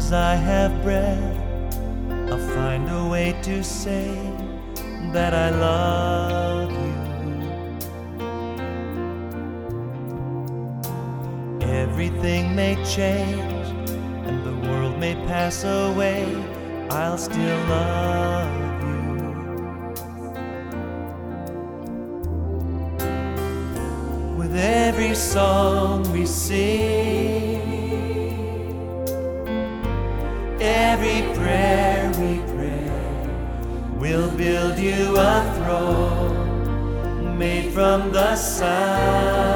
As I have breath, I'll find a way to say that I love you. Everything may change and the world may pass away, I'll still love you. With every song we sing, you a throne made from the sound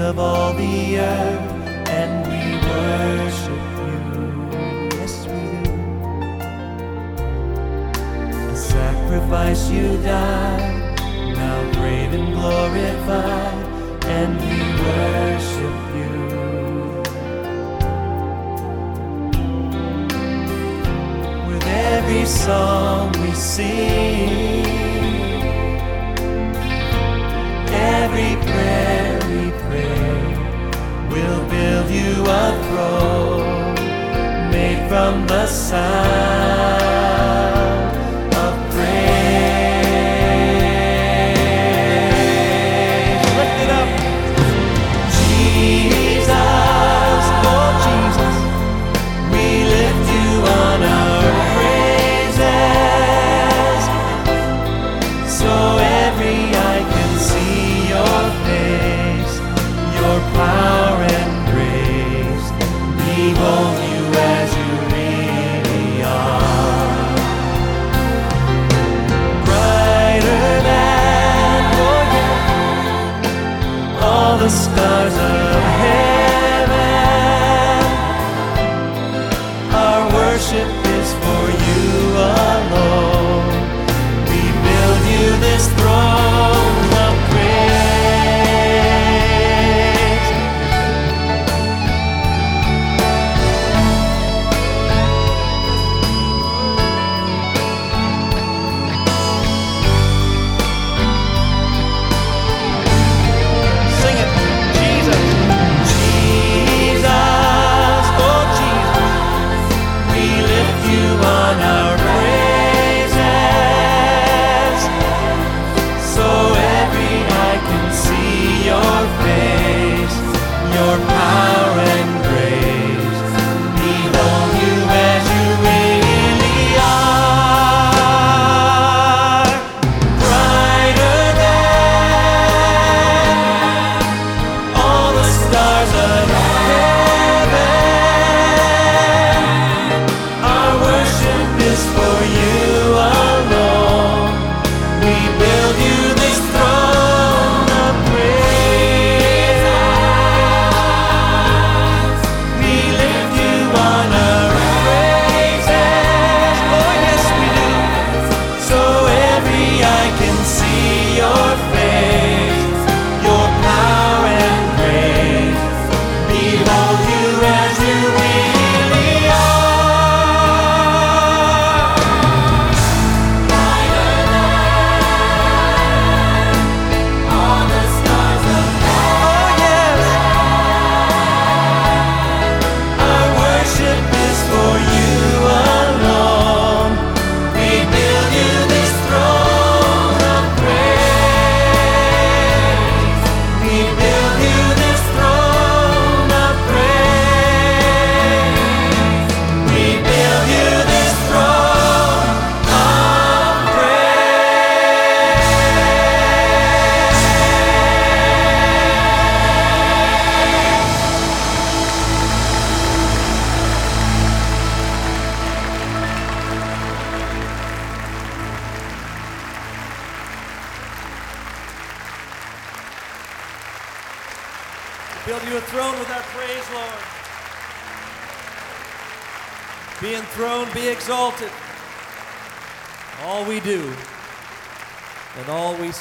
of all the earth, and we worship you. Yes, we do. A sacrifice you died, now great and glorified, and we worship you. With every song we sing, every prayer build you a throne made from the sound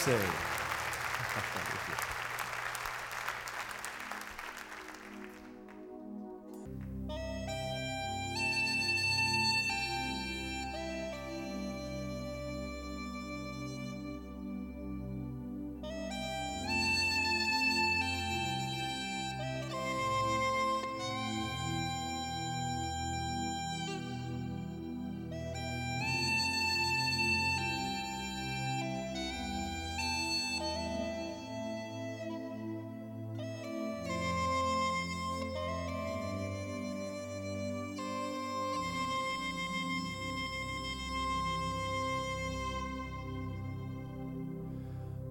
all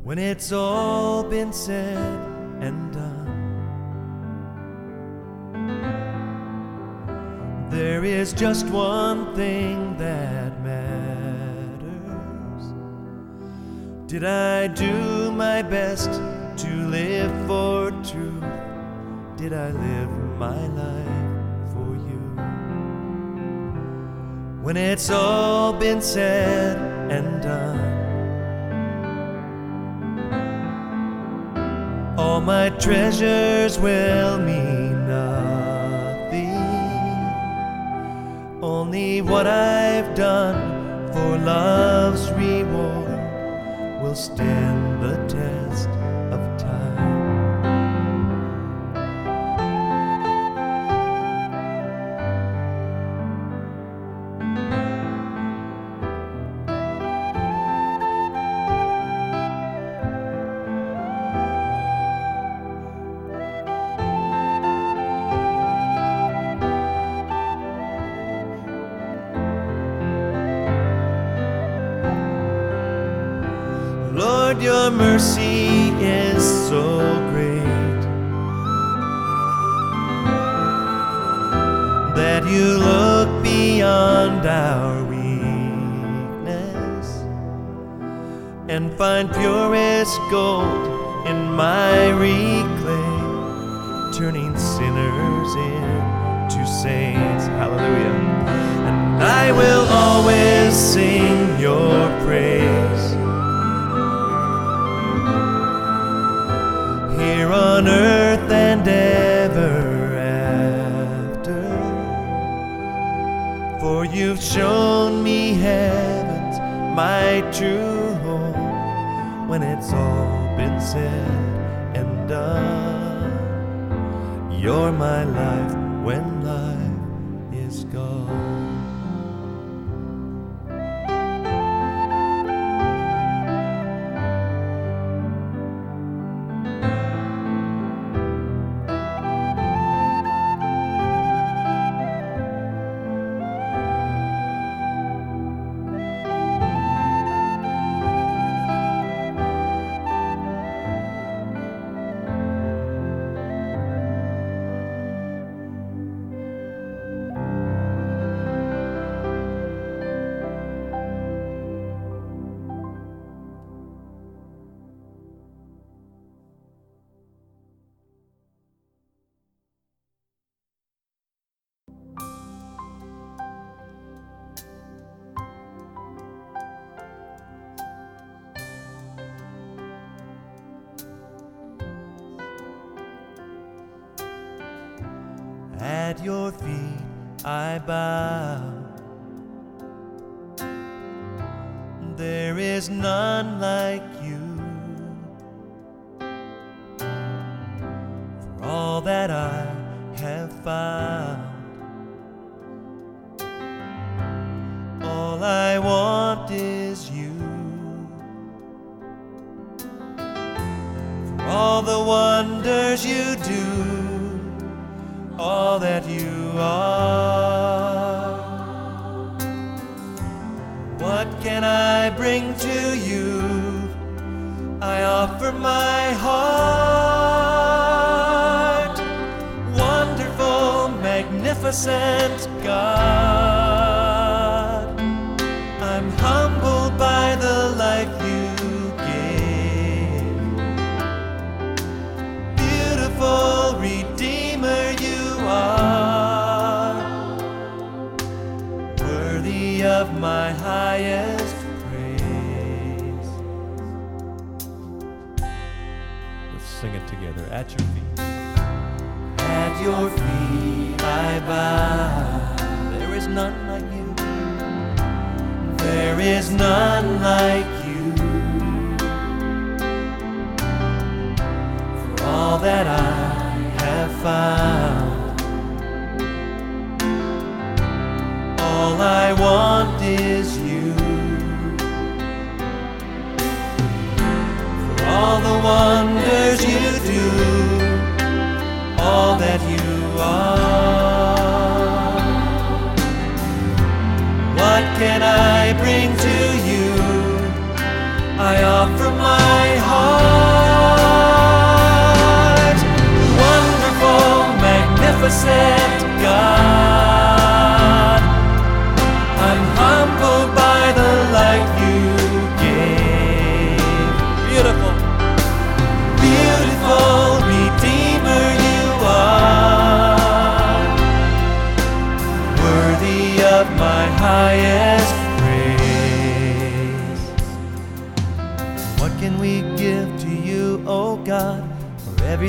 When it's all been said and done, there is just one thing that matters. Did I do my best to live for truth? Did I live my life for you? When it's all been said and done, all my treasures will mean nothing. Only what I've done for love's reward will stand the test that you look beyond our weakness and find purest gold in miry clay, turning sinners into saints. Hallelujah. And I will always sing your praise. here on earth you've shown me heaven's my true home when it's all been said and done. You're my life when At your feet I bow. There is none like you. For all that I have found, magnificent come from my heart. Wonderful, magnificent God.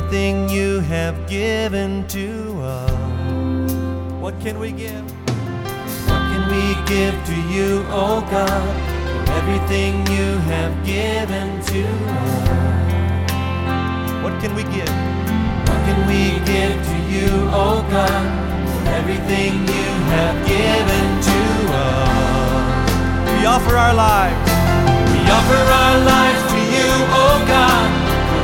everything you have given to us. What can we give? What can we give to you, O oh God, for everything you have given to us? What can we give? What can we give to you, O oh God, for everything you have given to us? We offer our lives. We offer our lives to you, O oh God.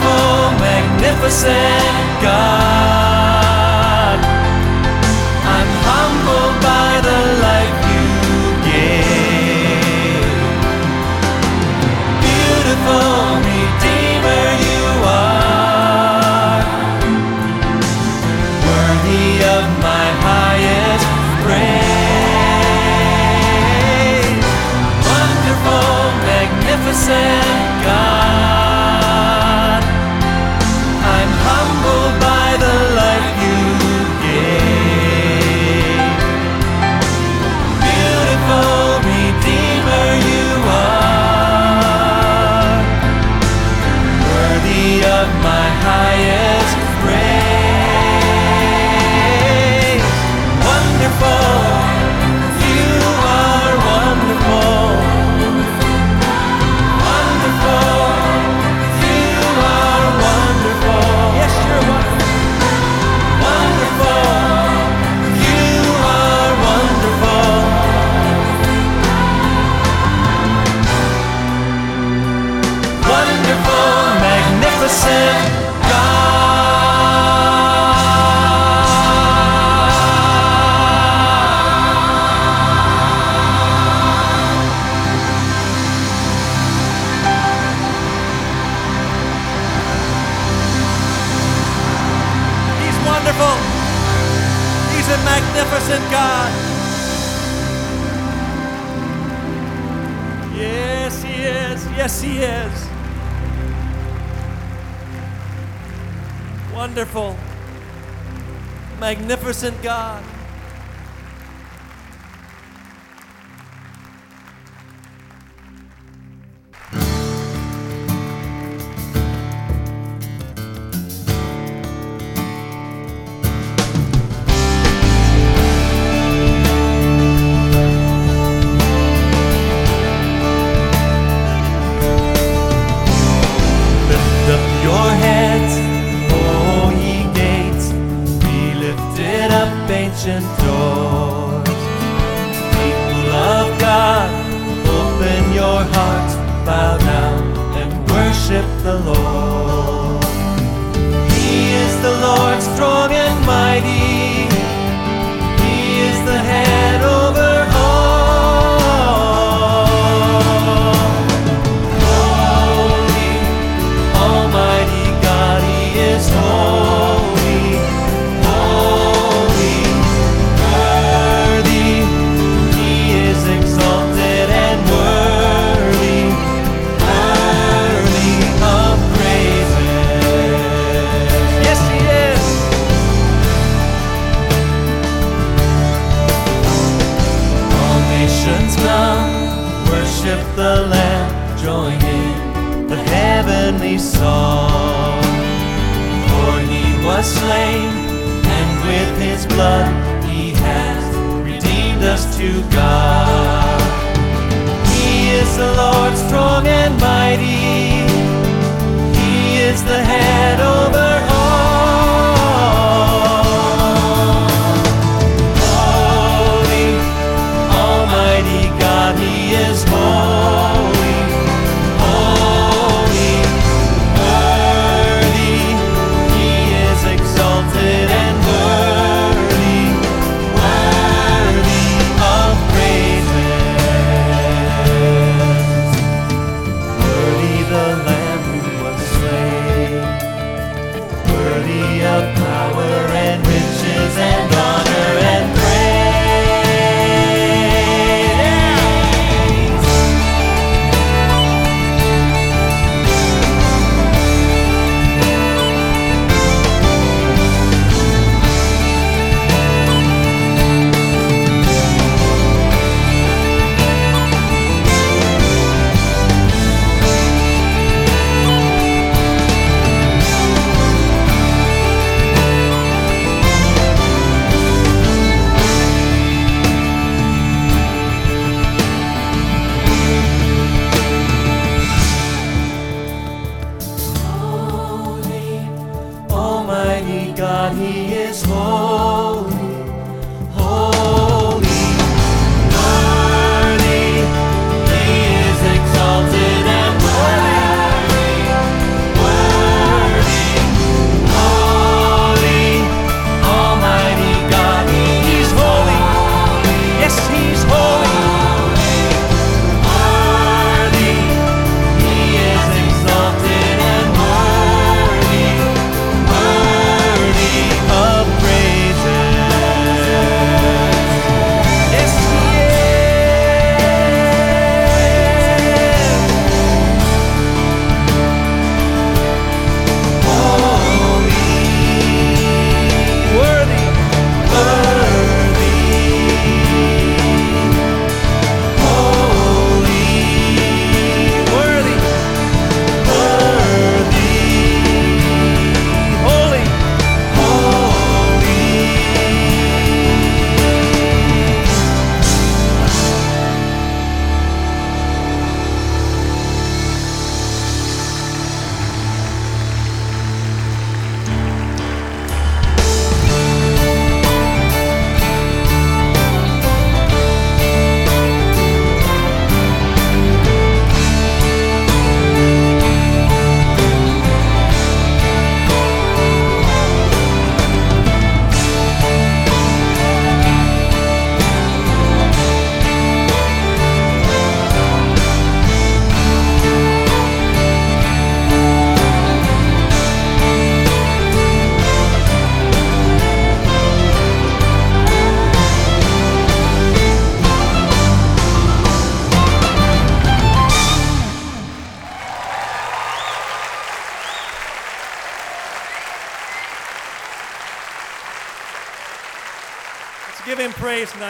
wonderful, magnificent God. Wonderful, magnificent God.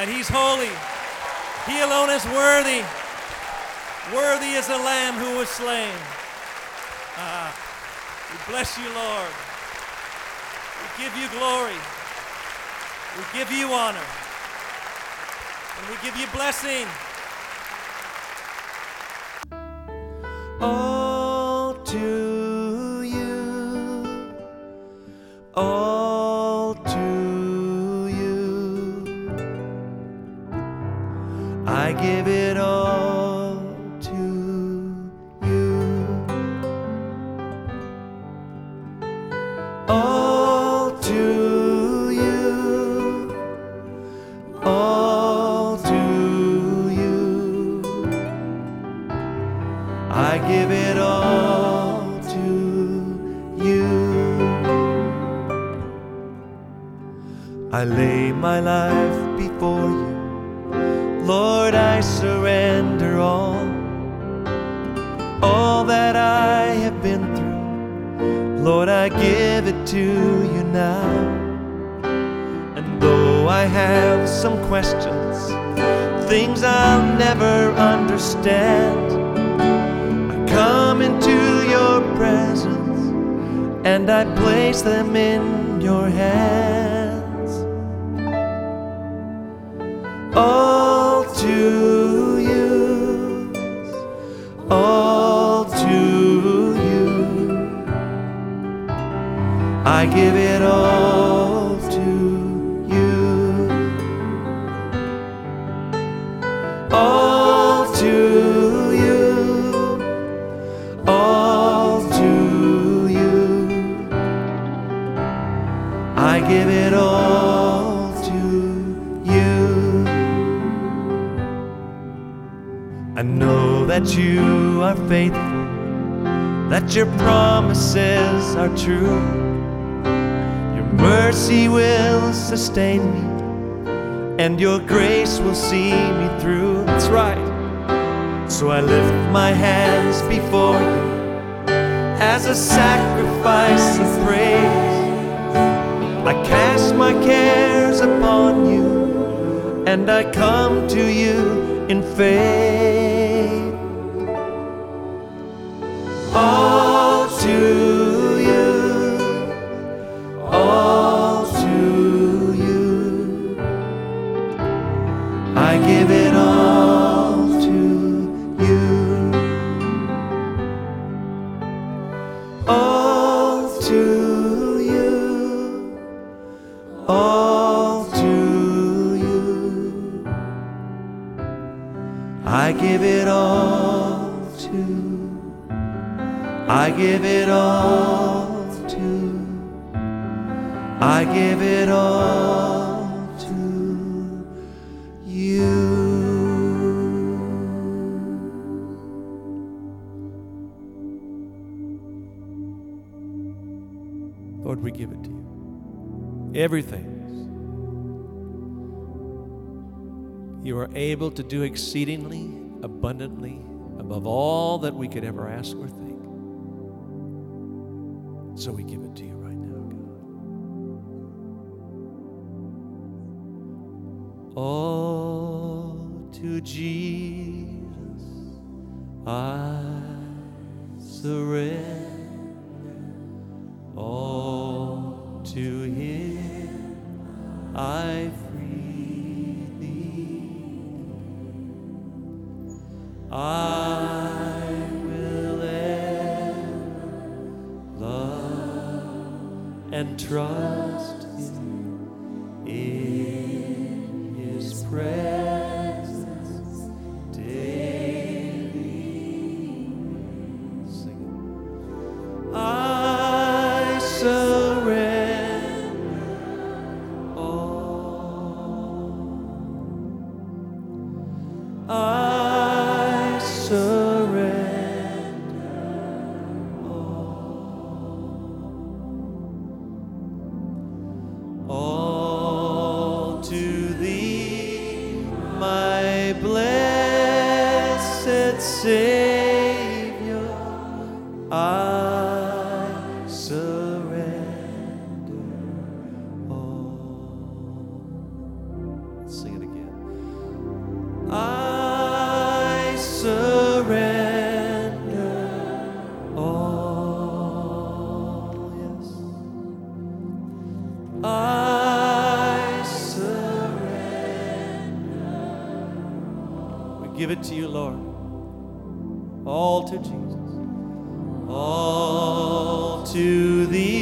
He's holy. He alone is worthy. Worthy is the Lamb who was slain. Ah, we bless you, Lord. We give you glory. We give you honor. And we give you blessing. All I lay my life before you. Lord, I surrender all. All that I have been through. Lord, I give it to you now. And though I have some questions, things I'll never understand. I come into your presence and I place them in your hands. All that you are faithful, that your promises are true. Your mercy will sustain me, and your grace will see me through. That's right. So I lift my hands before you as a sacrifice of praise. I cast my cares upon you, and I come to you in faith. To do exceedingly abundantly above all that we could ever ask or think. So we give it to you right now, God. All to Jesus I surrender. All to Him I and trust give it to you, Lord. All to Jesus. All to thee,